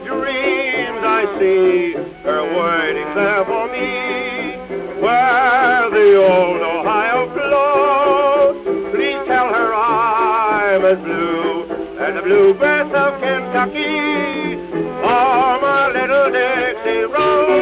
dreams I see her waiting there for me. Where the old Ohio flows, please tell her I'm as blue as the blue bluebirds of Kentucky. Oh, my little Dixie Rose.